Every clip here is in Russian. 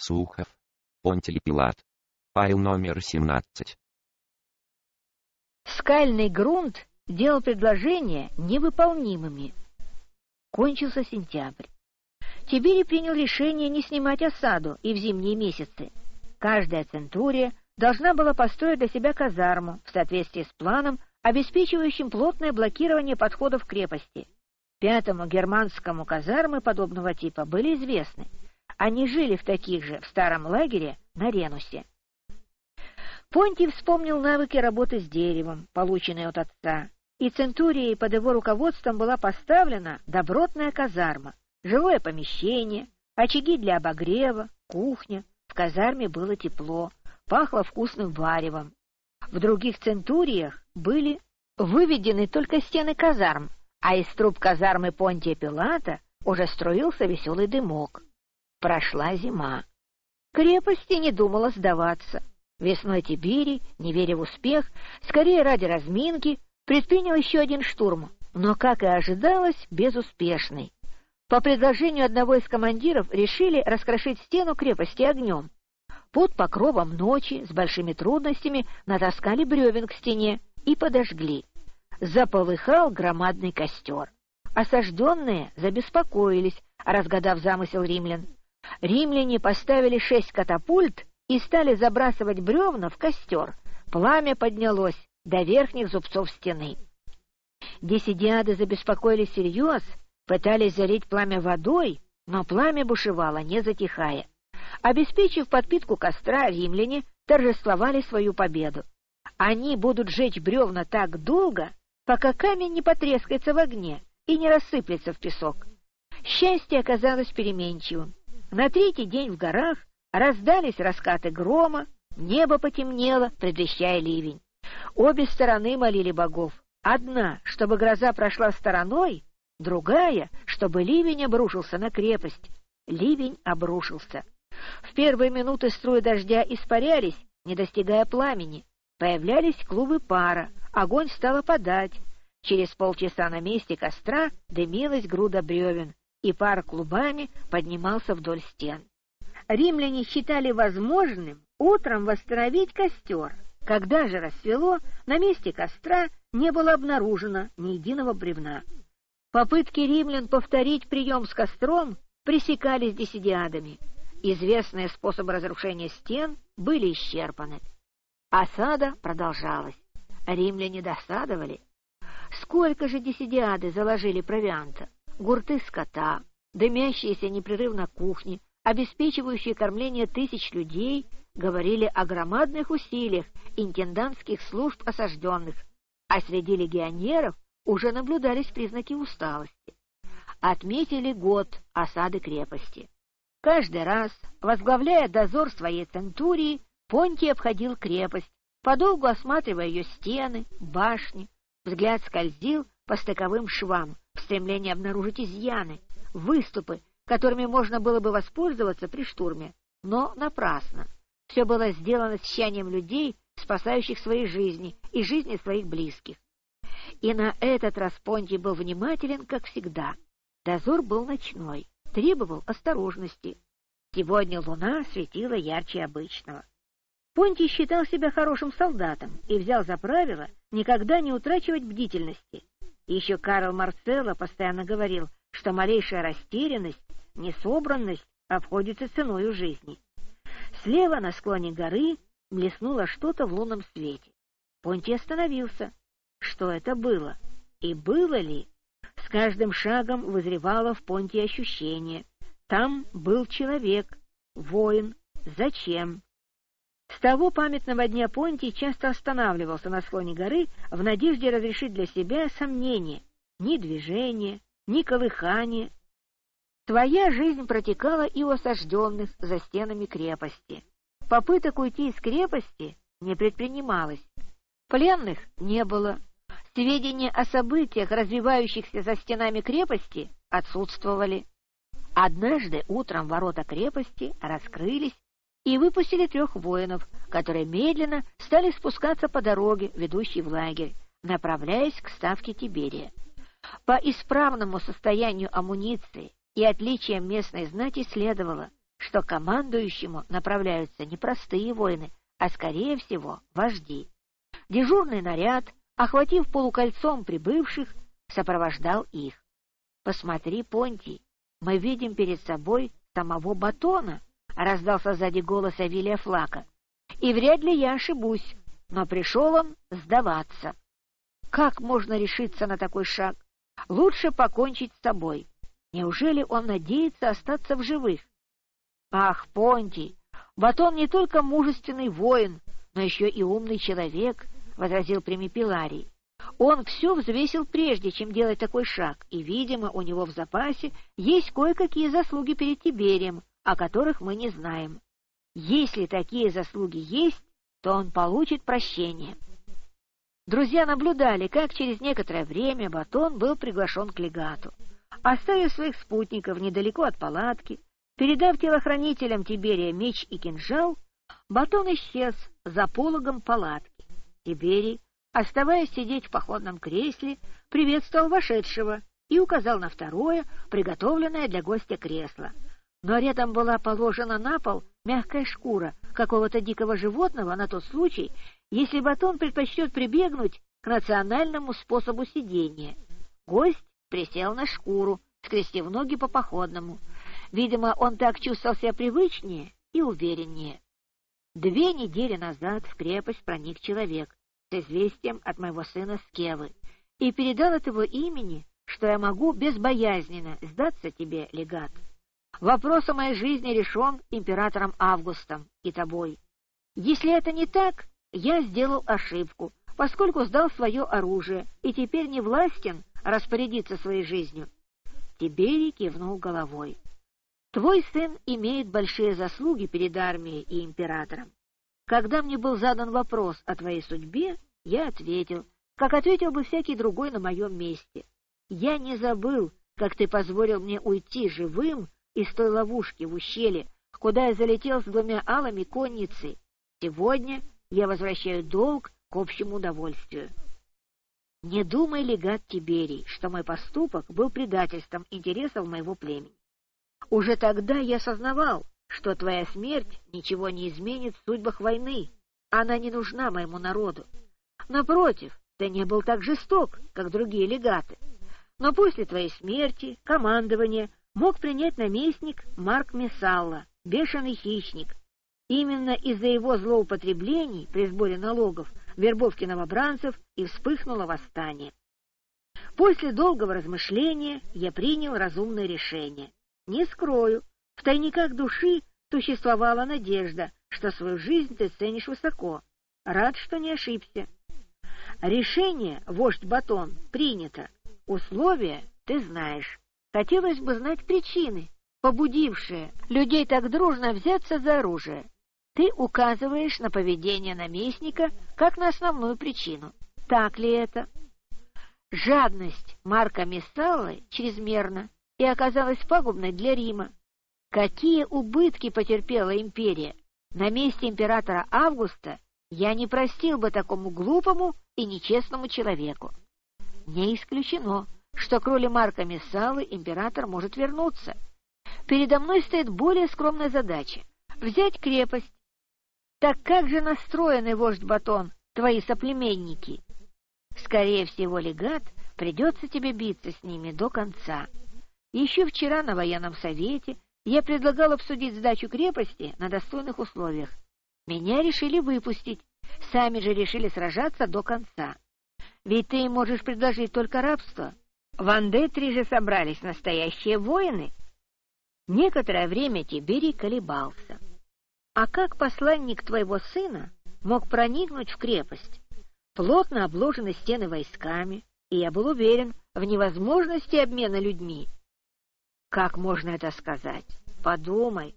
Сухов. Понтиль Пилат. Файл номер 17. Скальный грунт делал предложения невыполнимыми. Кончился сентябрь. Тиберий принял решение не снимать осаду и в зимние месяцы. Каждая центурия должна была построить для себя казарму в соответствии с планом, обеспечивающим плотное блокирование подходов к крепости. Пятому германскому казармы подобного типа были известны. Они жили в таких же в старом лагере на Ренусе. Понтий вспомнил навыки работы с деревом, полученные от отца, и Центурией под его руководством была поставлена добротная казарма, жилое помещение, очаги для обогрева, кухня. В казарме было тепло, пахло вкусным варевом. В других центуриях были выведены только стены казарм, а из труб казармы Понтия Пилата уже струился веселый дымок. Прошла зима. Крепости не думала сдаваться. Весной Тиберий, не веря в успех, скорее ради разминки, предпринял еще один штурм, но, как и ожидалось, безуспешный. По предложению одного из командиров решили раскрошить стену крепости огнем. Под покровом ночи с большими трудностями натаскали бревен к стене и подожгли. Заполыхал громадный костер. Осажденные забеспокоились, разгадав замысел римлян. Римляне поставили шесть катапульт и стали забрасывать бревна в костер. Пламя поднялось до верхних зубцов стены. Десидиады забеспокоились всерьез, пытались залить пламя водой, но пламя бушевало, не затихая. Обеспечив подпитку костра, римляне торжествовали свою победу. Они будут жечь бревна так долго, пока камень не потрескается в огне и не рассыплется в песок. Счастье оказалось переменчивым. На третий день в горах Раздались раскаты грома, небо потемнело, предвещая ливень. Обе стороны молили богов. Одна, чтобы гроза прошла стороной, другая, чтобы ливень обрушился на крепость. Ливень обрушился. В первые минуты струи дождя испарялись, не достигая пламени. Появлялись клубы пара, огонь стал опадать. Через полчаса на месте костра дымилась груда бревен, и пар клубами поднимался вдоль стен римляне считали возможным утром восстановить костер. Когда же рассвело, на месте костра не было обнаружено ни единого бревна. Попытки римлян повторить прием с костром пресекались десидиадами. Известные способы разрушения стен были исчерпаны. Осада продолжалась. Римляне досадовали. Сколько же десидиады заложили провианта, гурты скота, дымящиеся непрерывно кухни, обеспечивающие кормление тысяч людей, говорили о громадных усилиях интендантских служб осажденных, а среди легионеров уже наблюдались признаки усталости. Отметили год осады крепости. Каждый раз, возглавляя дозор своей центурии, Понтий обходил крепость, подолгу осматривая ее стены, башни. Взгляд скользил по стыковым швам в стремлении обнаружить изъяны, выступы, которыми можно было бы воспользоваться при штурме, но напрасно. Все было сделано с тщанием людей, спасающих свои жизни и жизни своих близких. И на этот раз Понтий был внимателен, как всегда. Дозор был ночной, требовал осторожности. Сегодня луна светила ярче обычного. Понтий считал себя хорошим солдатом и взял за правило никогда не утрачивать бдительности. Еще Карл Марцелло постоянно говорил, что малейшая растерянность несобранность обходится ценой жизни. Слева на склоне горы блеснуло что-то в лунном свете. Понти остановился. Что это было? И было ли? С каждым шагом вызревало в Понте ощущение. Там был человек, воин. Зачем? С того памятного дня Понтий часто останавливался на склоне горы в надежде разрешить для себя сомнения. Ни движения, ни колыхания, Твоя жизнь протекала и у осажденных за стенами крепости. Попыток уйти из крепости не предпринималось. Пленных не было. Сведения о событиях, развивающихся за стенами крепости, отсутствовали. Однажды утром ворота крепости раскрылись и выпустили трех воинов, которые медленно стали спускаться по дороге, ведущей в лагерь, направляясь к ставке Тиберия. По исправному состоянию амуниции и отличием местной знати следовало, что командующему направляются не простые воины, а, скорее всего, вожди. Дежурный наряд, охватив полукольцом прибывших, сопровождал их. «Посмотри, Понтий, мы видим перед собой самого Батона», — раздался сзади голос Авилия Флака. «И вряд ли я ошибусь, но пришел он сдаваться. Как можно решиться на такой шаг? Лучше покончить с собой. Неужели он надеется остаться в живых? Ах, Понтий, Батон не только мужественный воин, но еще и умный человек, — возразил Примипиларий. Он все взвесил прежде, чем делать такой шаг, и, видимо, у него в запасе есть кое-какие заслуги перед Тиберием, о которых мы не знаем. Если такие заслуги есть, то он получит прощение. Друзья наблюдали, как через некоторое время Батон был приглашен к легату. Оставив своих спутников недалеко от палатки, передав телохранителям Тиберия меч и кинжал, Батон исчез за пологом палатки. Тиберий, оставаясь сидеть в походном кресле, приветствовал вошедшего и указал на второе, приготовленное для гостя кресло. Но рядом была положена на пол мягкая шкура какого-то дикого животного на тот случай, если Батон предпочтет прибегнуть к национальному способу сидения. Гость присел на шкуру, скрестив ноги по походному. Видимо, он так чувствовал себя привычнее и увереннее. Две недели назад в крепость проник человек с известием от моего сына Скевы и передал от его имени, что я могу безбоязненно сдаться тебе, легат. Вопрос о моей жизни решен императором Августом и тобой. Если это не так, я сделал ошибку, поскольку сдал свое оружие и теперь не властен распорядиться своей жизнью. Тиберий кивнул головой. Твой сын имеет большие заслуги перед армией и императором. Когда мне был задан вопрос о твоей судьбе, я ответил, как ответил бы всякий другой на моем месте. Я не забыл, как ты позволил мне уйти живым из той ловушки в ущелье, куда я залетел с двумя алами конницы. Сегодня я возвращаю долг к общему удовольствию. Не думай, легат Тиберий, что мой поступок был предательством интересов моего племени. Уже тогда я сознавал, что твоя смерть ничего не изменит в судьбах войны. Она не нужна моему народу. Напротив, ты не был так жесток, как другие легаты. Но после твоей смерти командование мог принять наместник Марк Месалла, бешеный хищник. Именно из-за его злоупотреблений при сборе налогов, вербовке новобранцев и вспыхнуло восстание. После долгого размышления я принял разумное решение. Не скрою, в тайниках души существовала надежда, что свою жизнь ты ценишь высоко. Рад, что не ошибся. Решение, вождь Батон, принято. Условия ты знаешь. Хотелось бы знать причины, побудившие людей так дружно взяться за оружие. Ты указываешь на поведение наместника как на основную причину. Так ли это? Жадность Марка Мессаллы чрезмерна и оказалась пагубной для Рима. Какие убытки потерпела империя? На месте императора Августа я не простил бы такому глупому и нечестному человеку. Не исключено, что к роли Марка Мессалы император может вернуться. Передо мной стоит более скромная задача — взять крепость. Так как же настроены, вождь Батон, твои соплеменники? Скорее всего, легат, придется тебе биться с ними до конца. Еще вчера на военном совете я предлагал обсудить сдачу крепости на достойных условиях. Меня решили выпустить, сами же решили сражаться до конца. Ведь ты можешь предложить только рабство, в Андетре же собрались настоящие воины. Некоторое время Тиберий колебался. А как посланник твоего сына мог проникнуть в крепость? Плотно обложены стены войсками, и я был уверен в невозможности обмена людьми. Как можно это сказать? Подумай.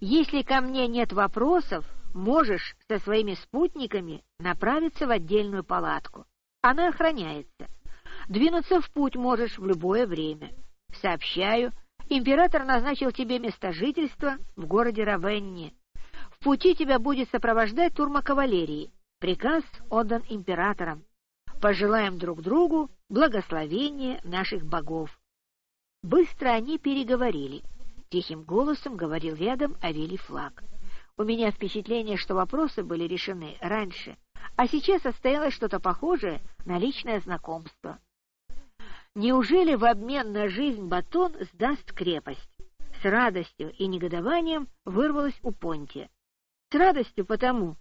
Если ко мне нет вопросов, можешь со своими спутниками направиться в отдельную палатку. Она охраняется. Двинуться в путь можешь в любое время. Сообщаю, император назначил тебе место жительства в городе Равенне. В пути тебя будет сопровождать турма кавалерии. Приказ отдан императором. Пожелаем друг другу благословения наших богов. Быстро они переговорили. Тихим голосом говорил рядом Авелий Флаг. У меня впечатление, что вопросы были решены раньше, а сейчас состоялось что-то похожее на личное знакомство. Неужели в обмен на жизнь Батон сдаст крепость? С радостью и негодованием вырвалось у Понтия. С радостью потому,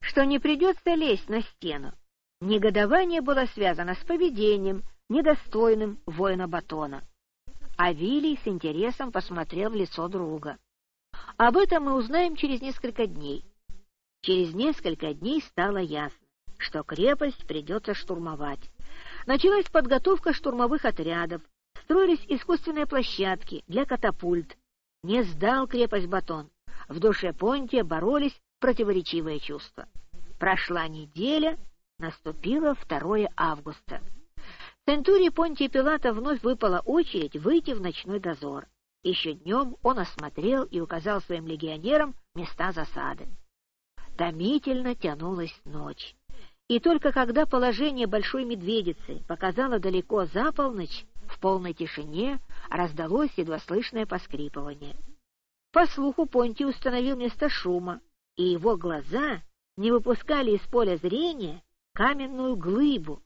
что не придется лезть на стену. Негодование было связано с поведением, недостойным воина Батона. А Вилли с интересом посмотрел в лицо друга. Об этом мы узнаем через несколько дней. Через несколько дней стало ясно, что крепость придется штурмовать. Началась подготовка штурмовых отрядов, строились искусственные площадки для катапульт. Не сдал крепость Батон. В душе Понтия боролись противоречивые чувства. Прошла неделя, наступило 2 августа. Центурии Понтия Пилата вновь выпала очередь выйти в ночной дозор. Еще днем он осмотрел и указал своим легионерам места засады. Томительно тянулась ночь. И только когда положение Большой Медведицы показало далеко за полночь, в полной тишине раздалось едва слышное поскрипывание. По слуху Понтий установил место шума, и его глаза не выпускали из поля зрения каменную глыбу.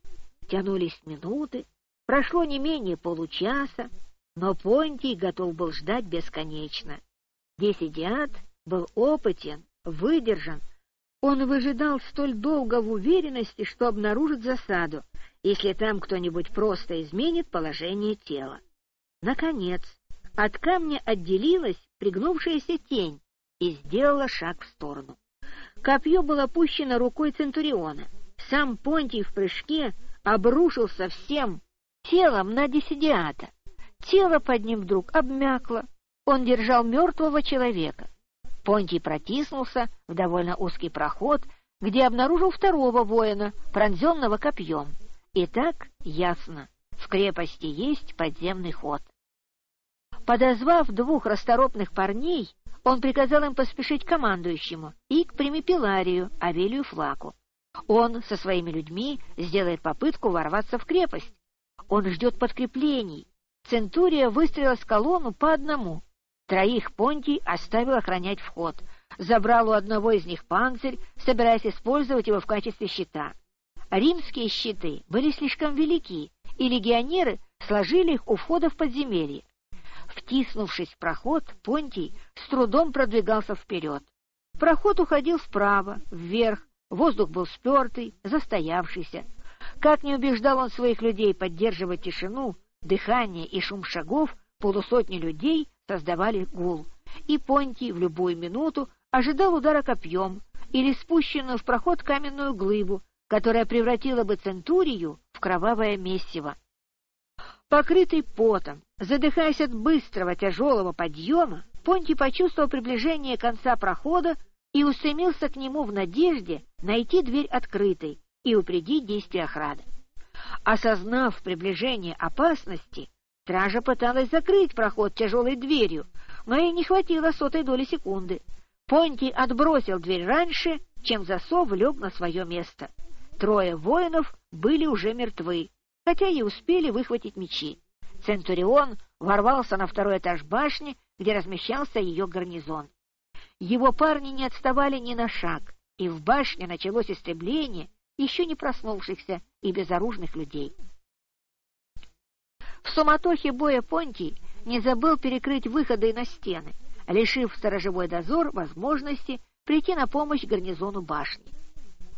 Тянулись минуты, прошло не менее получаса, но Понтий готов был ждать бесконечно. Десидиат был опытен, выдержан, он выжидал столь долго в уверенности, что обнаружит засаду, если там кто-нибудь просто изменит положение тела. Наконец, от камня отделилась пригнувшаяся тень и сделала шаг в сторону. Копье было опущено рукой Центуриона. Сам Понтий в прыжке обрушился всем телом на Десидиата. Тело под ним вдруг обмякло. Он держал мертвого человека. Понтий протиснулся в довольно узкий проход, где обнаружил второго воина, пронзенного копьем. И так ясно, в крепости есть подземный ход. Подозвав двух расторопных парней, он приказал им поспешить к командующему и к примипеларию Авелию Флаку. Он со своими людьми сделает попытку ворваться в крепость. Он ждет подкреплений. Центурия выстрелила с колонну по одному, Троих Понтий оставил охранять вход, забрал у одного из них панцирь, собираясь использовать его в качестве щита. Римские щиты были слишком велики, и легионеры сложили их у входа в подземелье. Втиснувшись в проход, Понтий с трудом продвигался вперед. Проход уходил вправо, вверх, воздух был спертый, застоявшийся. Как не убеждал он своих людей поддерживать тишину, дыхание и шум шагов, полусотни людей создавали гул, и Понтий в любую минуту ожидал удара копьем или спущенную в проход каменную глыбу, которая превратила бы Центурию в кровавое месиво. Покрытый потом, задыхаясь от быстрого тяжелого подъема, Понтий почувствовал приближение конца прохода и устремился к нему в надежде найти дверь открытой и упредить действия охраны. Осознав приближение опасности, Стража пыталась закрыть проход тяжелой дверью, но ей не хватило сотой доли секунды. Понтий отбросил дверь раньше, чем засов лег на свое место. Трое воинов были уже мертвы, хотя и успели выхватить мечи. Центурион ворвался на второй этаж башни, где размещался ее гарнизон. Его парни не отставали ни на шаг, и в башне началось истребление еще не проснувшихся и безоружных людей. В суматохе боя Понтий не забыл перекрыть выходы на стены, лишив сторожевой дозор возможности прийти на помощь гарнизону башни.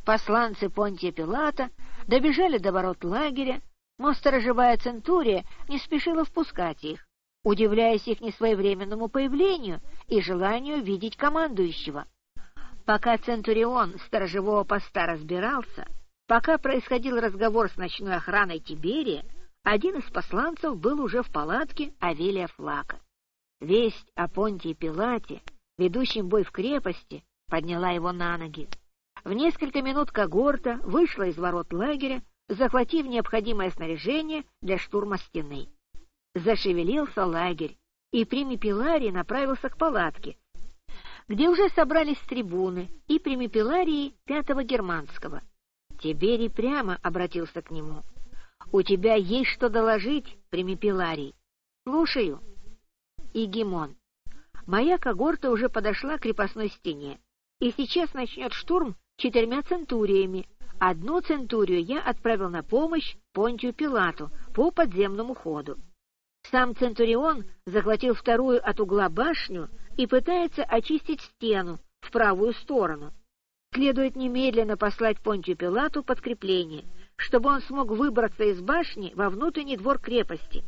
Посланцы Понтия Пилата добежали до ворот лагеря, но сторожевая центурия не спешила впускать их, удивляясь их несвоевременному появлению и желанию видеть командующего. Пока центурион сторожевого поста разбирался, пока происходил разговор с ночной охраной Тиберия, один из посланцев был уже в палатке Авелия Флака. Весть о Понтии Пилате, ведущем бой в крепости, подняла его на ноги. В несколько минут когорта вышла из ворот лагеря, захватив необходимое снаряжение для штурма стены. Зашевелился лагерь, и Примипиларий направился к палатке, где уже собрались трибуны и Примипиларии Пятого Германского. Тиберий прямо обратился к нему —— У тебя есть что доложить, Примипеларий? — Слушаю. — Игимон, моя когорта уже подошла к крепостной стене, и сейчас начнет штурм четырьмя центуриями. Одну центурию я отправил на помощь Понтию Пилату по подземному ходу. Сам Центурион захватил вторую от угла башню и пытается очистить стену в правую сторону. Следует немедленно послать Понтию Пилату подкрепление, чтобы он смог выбраться из башни во внутренний двор крепости.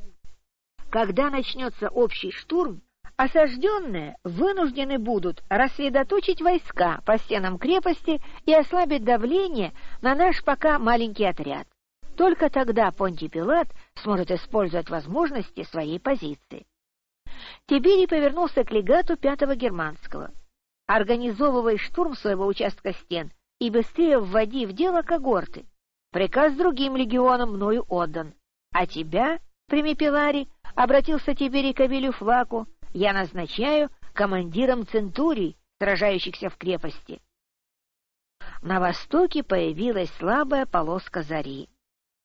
Когда начнется общий штурм, осажденные вынуждены будут рассредоточить войска по стенам крепости и ослабить давление на наш пока маленький отряд. Только тогда Понтий Пилат сможет использовать возможности своей позиции. Тиберий повернулся к легату Пятого Германского. «Организовывай штурм своего участка стен и быстрее вводи в дело когорты. Приказ другим легионам мною отдан. А тебя, Примипелари, обратился Тиберий к Авелию Флаку, я назначаю командиром центурий, сражающихся в крепости. На востоке появилась слабая полоска зари.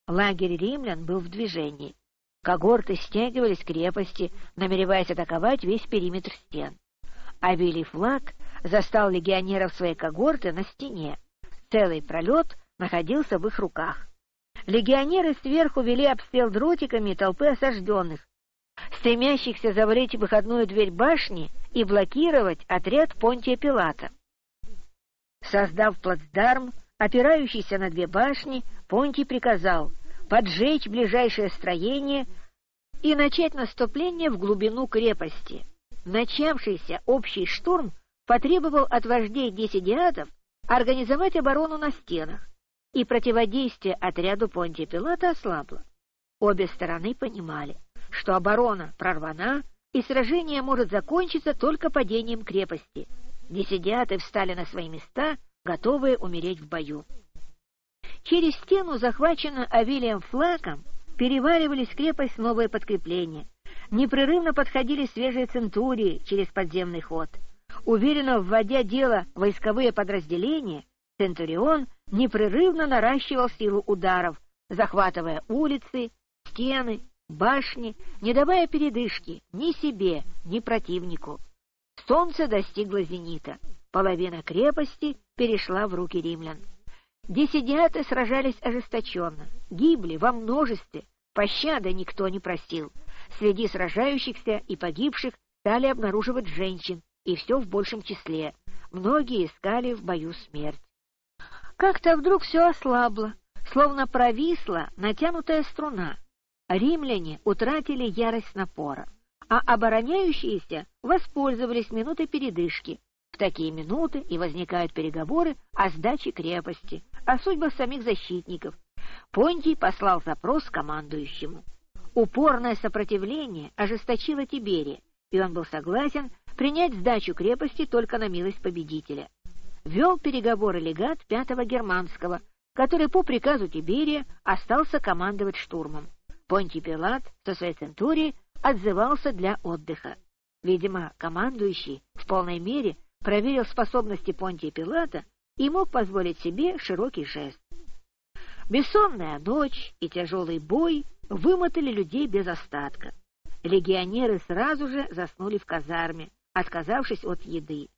Лагерь римлян был в движении. Когорты стягивались к крепости, намереваясь атаковать весь периметр стен. Авелий флаг застал легионеров своей когорты на стене. Целый пролет находился в их руках. Легионеры сверху вели обстрел дротиками толпы осажденных, стремящихся завалить выходную дверь башни и блокировать отряд Понтия Пилата. Создав плацдарм, опирающийся на две башни, Понтий приказал поджечь ближайшее строение и начать наступление в глубину крепости. Начавшийся общий штурм потребовал от вождей десидиатов организовать оборону на стенах, и противодействие отряду Понтия Пилата ослабло. Обе стороны понимали, что оборона прорвана, и сражение может закончиться только падением крепости. Десидиаты встали на свои места, готовые умереть в бою. Через стену, захваченную Авилием Флаком, переваривались крепость новые подкрепления. Непрерывно подходили свежие центурии через подземный ход. Уверенно вводя дело войсковые подразделения, Центурион непрерывно наращивал силу ударов, захватывая улицы, стены, башни, не давая передышки ни себе, ни противнику. Солнце достигло зенита. Половина крепости перешла в руки римлян. Десидиаты сражались ожесточенно, гибли во множестве, пощады никто не просил. Среди сражающихся и погибших стали обнаруживать женщин, и все в большем числе. Многие искали в бою смерть. Как-то вдруг все ослабло, словно провисла натянутая струна. Римляне утратили ярость напора, а обороняющиеся воспользовались минутой передышки, в такие минуты и возникают переговоры о сдаче крепости, о судьбах самих защитников. Понтий послал запрос командующему. Упорное сопротивление ожесточило Тиберия, и он был согласен принять сдачу крепости только на милость победителя. Вел переговоры легат Пятого Германского, который по приказу Тиберия остался командовать штурмом. Понтий Пилат со своей центурией отзывался для отдыха. Видимо, командующий в полной мере проверил способности Понтия Пилата и мог позволить себе широкий жест. Бессонная ночь и тяжелый бой вымотали людей без остатка. Легионеры сразу же заснули в казарме, отказавшись от еды.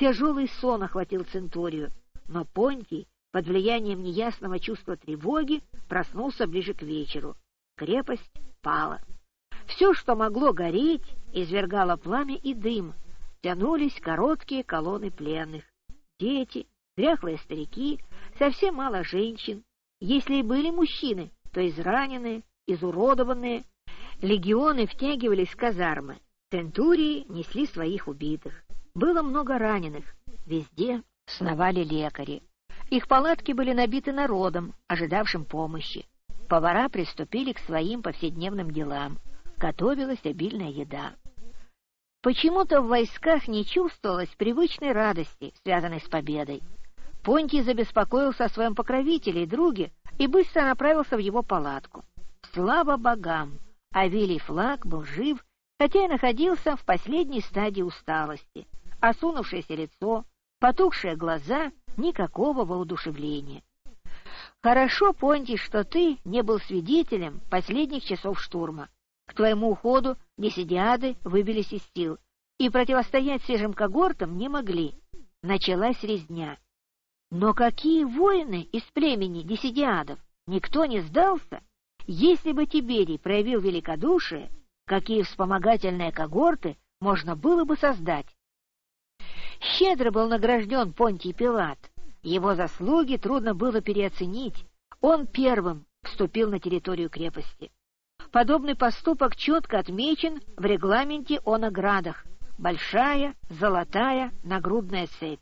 Тяжелый сон охватил Центурию, но Понтий, под влиянием неясного чувства тревоги, проснулся ближе к вечеру. Крепость пала. Все, что могло гореть, извергало пламя и дым, тянулись короткие колонны пленных. Дети, дряхлые старики, совсем мало женщин. Если и были мужчины, то израненные, изуродованные. Легионы втягивались в казармы. Центурии несли своих убитых. Было много раненых. Везде сновали лекари. Их палатки были набиты народом, ожидавшим помощи. Повара приступили к своим повседневным делам. Готовилась обильная еда. Почему-то в войсках не чувствовалось привычной радости, связанной с победой. Понтий забеспокоился о своем покровителе и друге и быстро направился в его палатку. Слава богам! Авелий Флаг был жив, хотя и находился в последней стадии усталости. Осунувшееся лицо, потухшие глаза, никакого воодушевления. Хорошо, Понтий, что ты не был свидетелем последних часов штурма. К твоему уходу десидиады выбились из сил. и противостоять свежим когортам не могли. Началась резня. Но какие воины из племени Десидиадов? Никто не сдался? Если бы Тиберий проявил великодушие, какие вспомогательные когорты можно было бы создать? Щедро был награжден Понтий Пилат. Его заслуги трудно было переоценить. Он первым вступил на территорию крепости. Подобный поступок четко отмечен в регламенте о наградах. Большая золотая нагрудная цепь.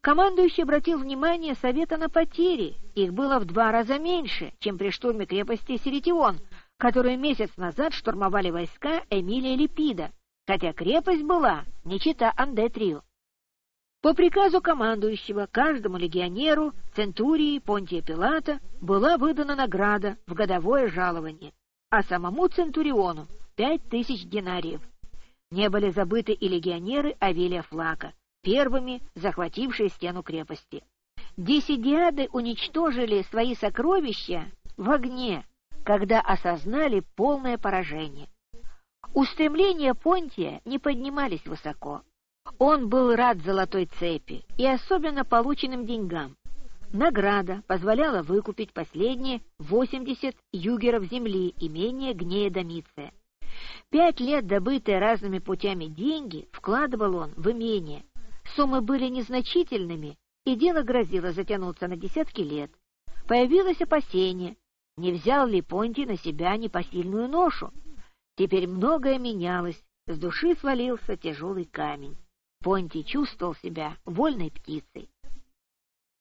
Командующий обратил внимание совета на потери. Их было в два раза меньше, чем при штурме крепости Серетион, которую месяц назад штурмовали войска Эмилия Липида, хотя крепость была не чита Андетрию. По приказу командующего каждому легионеру Центурии Понтия Пилата была выдана награда в годовое жалование, а самому Центуриону — пять тысяч динариев. Не были забыты и легионеры Авелия Флака, первыми захватившие стену крепости. Десидиады уничтожили свои сокровища в огне, когда осознали полное поражение. Устремления Понтия не поднимались высоко. Он был рад золотой цепи и особенно полученным деньгам. Награда позволяла выкупить последние 80 югеров земли имения Гнея Домиция. Пять лет добытые разными путями деньги вкладывал он в имение. Суммы были незначительными, и дело грозило затянуться на десятки лет. Появилось опасение, не взял ли Понти на себя непосильную ношу. Теперь многое менялось, с души свалился тяжелый камень. Понти чувствовал себя вольной птицей.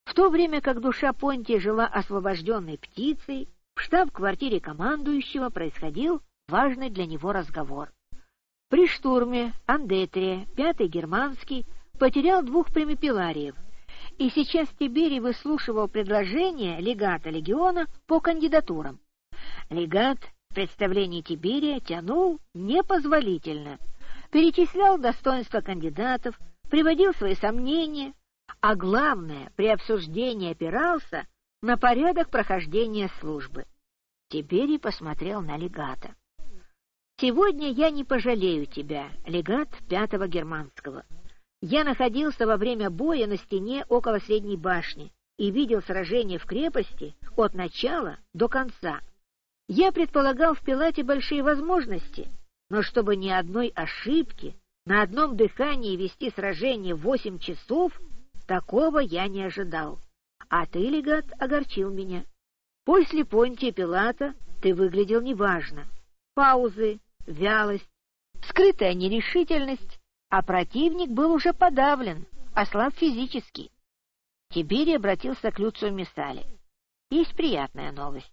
В то время как душа Понти жила освобожденной птицей, в штаб-квартире командующего происходил важный для него разговор. При штурме Андетрия, пятый германский, потерял двух примипелариев, и сейчас Тиберий выслушивал предложение легата легиона по кандидатурам. Легат в представлении Тиберия тянул непозволительно — перечислял достоинства кандидатов, приводил свои сомнения, а главное, при обсуждении опирался на порядок прохождения службы. Теперь и посмотрел на легата. «Сегодня я не пожалею тебя, легат пятого германского. Я находился во время боя на стене около средней башни и видел сражение в крепости от начала до конца. Я предполагал в Пилате большие возможности, но чтобы ни одной ошибки, на одном дыхании вести сражение восемь часов, такого я не ожидал. А ты, легат, огорчил меня. После Понтия Пилата ты выглядел неважно. Паузы, вялость, скрытая нерешительность, а противник был уже подавлен, ослаб физически. Тиберий обратился к Люцию Мессале. Есть приятная новость.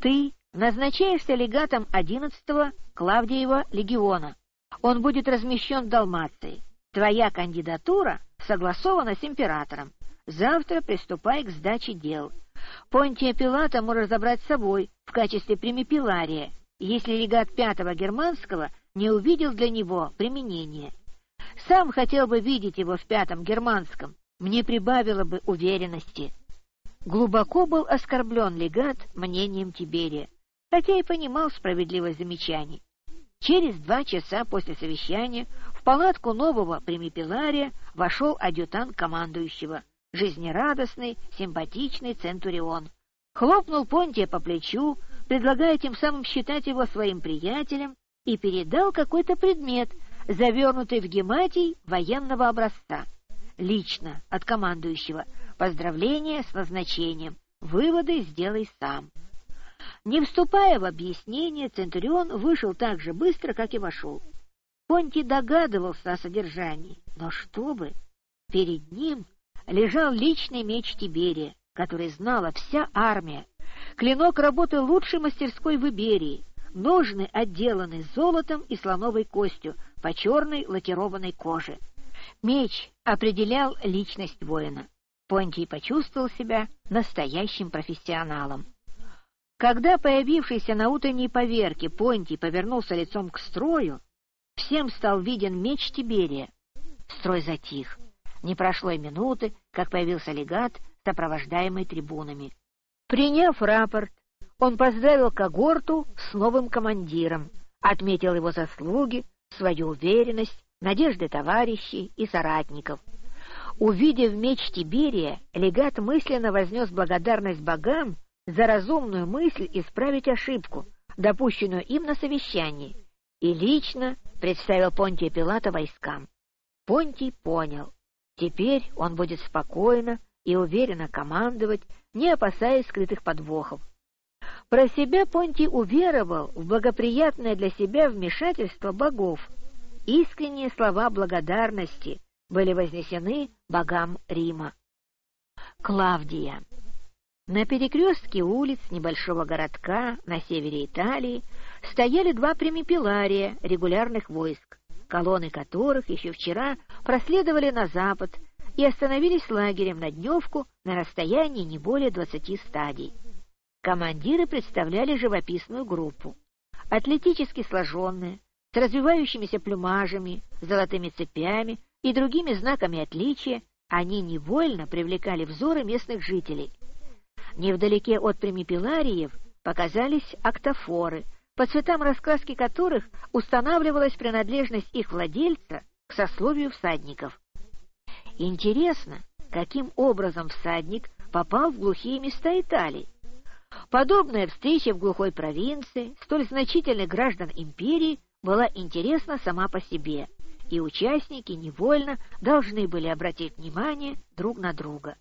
Ты назначаешься легатом 11-го Клавдиева легиона. Он будет размещен в Далмации. Твоя кандидатура согласована с императором. Завтра приступай к сдаче дел. Понтия Пилата можешь забрать с собой в качестве примипилария, если легат пятого германского не увидел для него применения. Сам хотел бы видеть его в пятом германском, мне прибавило бы уверенности. Глубоко был оскорблен легат мнением Тиберия хотя и понимал справедливость замечаний. Через два часа после совещания в палатку нового примипелария вошел адъютант командующего, жизнерадостный, симпатичный Центурион. Хлопнул Понтия по плечу, предлагая тем самым считать его своим приятелем, и передал какой-то предмет, завернутый в гематий военного образца. Лично, от командующего, поздравление с назначением, выводы сделай сам. Не вступая в объяснение, Центурион вышел так же быстро, как и вошел. Понти догадывался о содержании, но что бы? Перед ним лежал личный меч Тиберия, который знала вся армия. Клинок работы лучшей мастерской в Иберии, ножны отделаны золотом и слоновой костью по черной лакированной коже. Меч определял личность воина. Понтий почувствовал себя настоящим профессионалом. Когда появившийся на утренней поверке Понтий повернулся лицом к строю, всем стал виден меч Тиберия. Строй затих. Не прошло и минуты, как появился легат, сопровождаемый трибунами. Приняв рапорт, он поздравил когорту с новым командиром, отметил его заслуги, свою уверенность, надежды товарищей и соратников. Увидев меч Тиберия, легат мысленно вознес благодарность богам за разумную мысль исправить ошибку, допущенную им на совещании, и лично представил Понтия Пилата войскам. Понтий понял. Теперь он будет спокойно и уверенно командовать, не опасаясь скрытых подвохов. Про себя Понтий уверовал в благоприятное для себя вмешательство богов. Искренние слова благодарности были вознесены богам Рима. Клавдия На перекрестке улиц небольшого городка на севере Италии стояли два примипелария регулярных войск, колонны которых еще вчера проследовали на запад и остановились лагерем на дневку на расстоянии не более двадцати стадий. Командиры представляли живописную группу. Атлетически сложенные, с развивающимися плюмажами, золотыми цепями и другими знаками отличия, они невольно привлекали взоры местных жителей. Невдалеке от примипелариев показались октофоры, по цветам раскраски которых устанавливалась принадлежность их владельца к сословию всадников. Интересно, каким образом всадник попал в глухие места Италии? Подобная встреча в глухой провинции столь значительных граждан империи была интересна сама по себе, и участники невольно должны были обратить внимание друг на друга.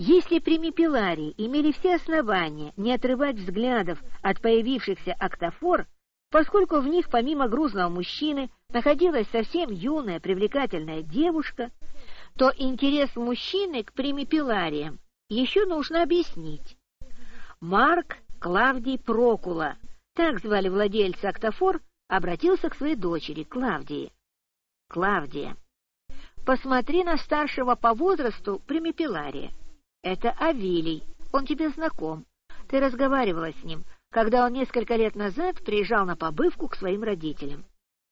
Если примипеларии имели все основания не отрывать взглядов от появившихся октофор, поскольку в них помимо грузного мужчины находилась совсем юная привлекательная девушка, то интерес мужчины к примипелариям еще нужно объяснить. Марк Клавдий Прокула, так звали владельца Октофор, обратился к своей дочери Клавдии. Клавдия, посмотри на старшего по возрасту Примипелария. Это Авилий, он тебе знаком. Ты разговаривала с ним, когда он несколько лет назад приезжал на побывку к своим родителям.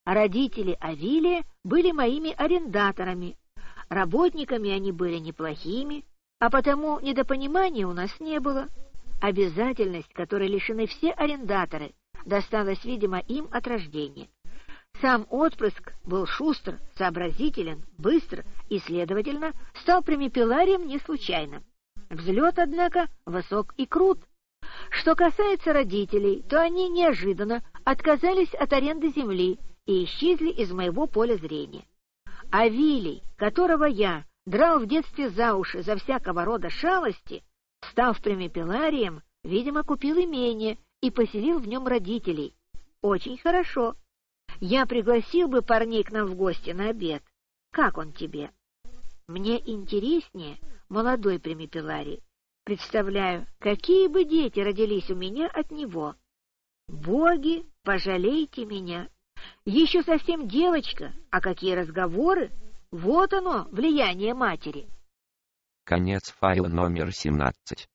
Родители Авилия были моими арендаторами. Работниками они были неплохими, а потому недопонимания у нас не было. Обязательность, которой лишены все арендаторы, досталась, видимо, им от рождения. Сам отпрыск был шустр, сообразителен, быстр и, следовательно, стал примипеларием не случайно. Взлет, однако, высок и крут. Что касается родителей, то они неожиданно отказались от аренды земли и исчезли из моего поля зрения. А Вилли, которого я драл в детстве за уши за всякого рода шалости, Став примипеларием, видимо, купил имение и поселил в нем родителей. Очень хорошо. Я пригласил бы парней к нам в гости на обед. Как он тебе? Мне интереснее, молодой примипеларий. Представляю, какие бы дети родились у меня от него. Боги, пожалейте меня. Еще совсем девочка, а какие разговоры? Вот оно, влияние матери. Конец файла номер 17.